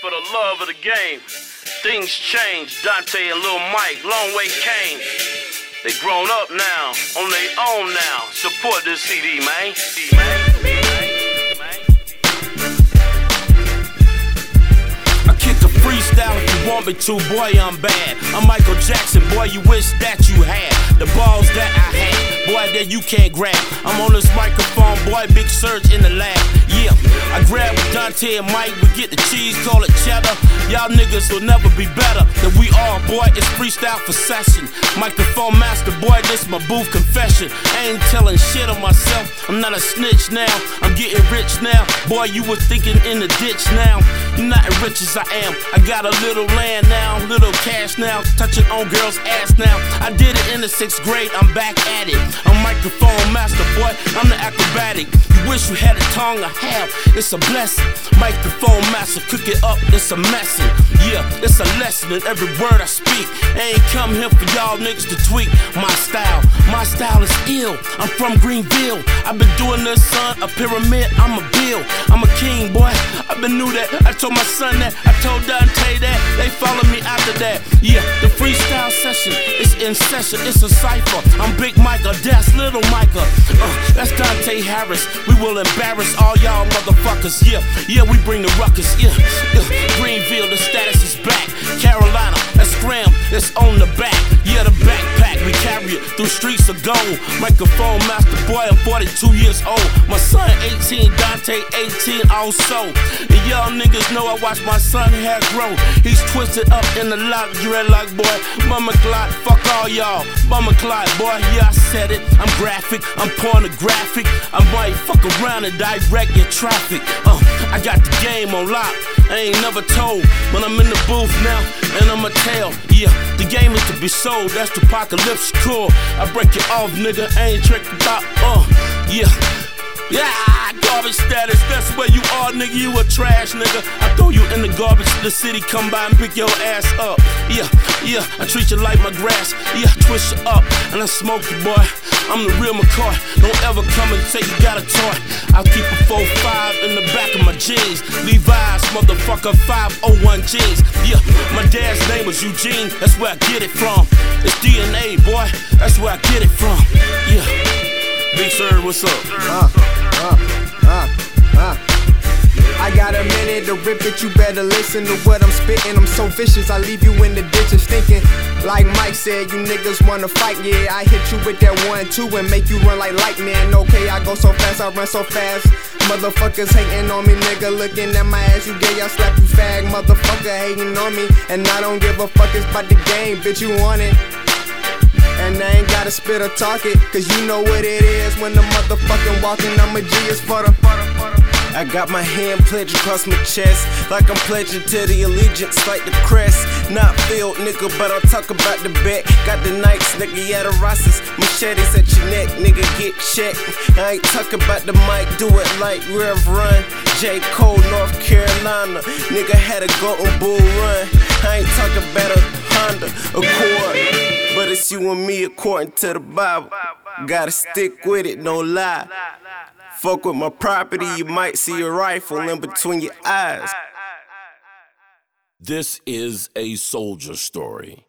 For the love of the game, things change. Dante and Lil Mike, long way came. They grown up now, on their own now. Support this CD, man. Kick a freestyle if you want me to, boy, I'm bad. I'm Michael Jackson, boy, you wish that you had the you can't grab. I'm on this microphone, boy, big surge in the lab. Yeah, I grab with Dante and Mike, we get the cheese, call it cheddar. Y'all niggas will never be better than we are, boy. It's freestyle for session. Microphone master, boy, this my booth confession. I ain't telling shit on myself, I'm not a snitch now. I'm getting rich now, boy, you was thinking in the ditch now. You're not as rich as I am. I got a little land now, little cash now, touching on girls' ass now. I did it in the sixth grade, I'm back at it. I'm microphone master, boy, I'm the acrobatic. You wish you had a tongue I have, it's a blessing. Microphone master, cook it up, it's a messin'. Yeah, it's a lesson in every word I speak. I ain't come here for y'all niggas to tweak my style. My style is ill, I'm from Greenville. I've been doing this, son, a pyramid, I'm a bill. I'm a king, boy, I've been knew that. I told my son that, I told Dante that. They follow me after that. Yeah, the freestyle session in session, it's a cipher. I'm Big Micah, that's Little Micah. Uh, that's Dante Harris. We will embarrass all y'all motherfuckers. Yeah, yeah, we bring the ruckus. Yeah, yeah. Greenville, the status is back. Carolina, that's Graham, it's on the back. Yeah, the backpack, we carry it through streets of gold. Microphone master boy, I'm 42 years old. My son 18, Dante 18 also. And y'all niggas know I watch my son hair grow. He's twisted up in the lock, dreadlock boy. Mama Clyde, fuck all y'all. Mama Clyde, boy, yeah, I said it. I'm graphic, I'm pornographic. I might fuck around and direct your traffic. Uh, I got the game on lock. I ain't never told, but I'm in the booth now, and I'ma tell. Yeah, the game is to be sold, that's the apocalypse core. I break it off, nigga, I ain't tricked about, uh, yeah. Yeah, garbage status, that's where you are, nigga. You a trash, nigga. I throw you in the garbage, the city come by and pick your ass up. Yeah, yeah, I treat you like my grass. Yeah, I twist you up, and I smoke you, boy. I'm the real McCoy. Don't ever come and say you got a toy. I'll keep a 4-5 in the back of my jeans. Levi's, motherfucker, 501 jeans. Yeah, my dad's name was Eugene, that's where I get it from. It's DNA, boy, that's where I get it from. Yeah. Big Sir, what's up? Uh, uh. I got a minute to rip it, you better listen to what I'm spitting. I'm so vicious, I leave you in the ditches and stinking. Like Mike said, you niggas wanna fight, yeah. I hit you with that one, two, and make you run like lightning. Okay, I go so fast, I run so fast. Motherfuckers hating on me, nigga. Looking at my ass, you gay, I slap you fag. Motherfucker hating on me, and I don't give a fuck, it's about the game, bitch, you want it. And I ain't gotta spit or talk it, cause you know what it is when the motherfucking walking. I'm a G is for the. I got my hand pledged across my chest, like I'm pledging to the allegiance, like the crest. Not filled, nigga, but I'll talk about the bet. Got the knights, nigga, yeah, the Rosses. Machetes at your neck, nigga, get checked. I ain't talking about the mic, do it like Rev Run. J. Cole, North Carolina. Nigga had a golden bull run. I ain't talking about a Honda Accord. But it's you and me according to the Bible. Gotta stick with it, no lie. Fuck with my property, you might see a rifle in between your eyes. This is a soldier story.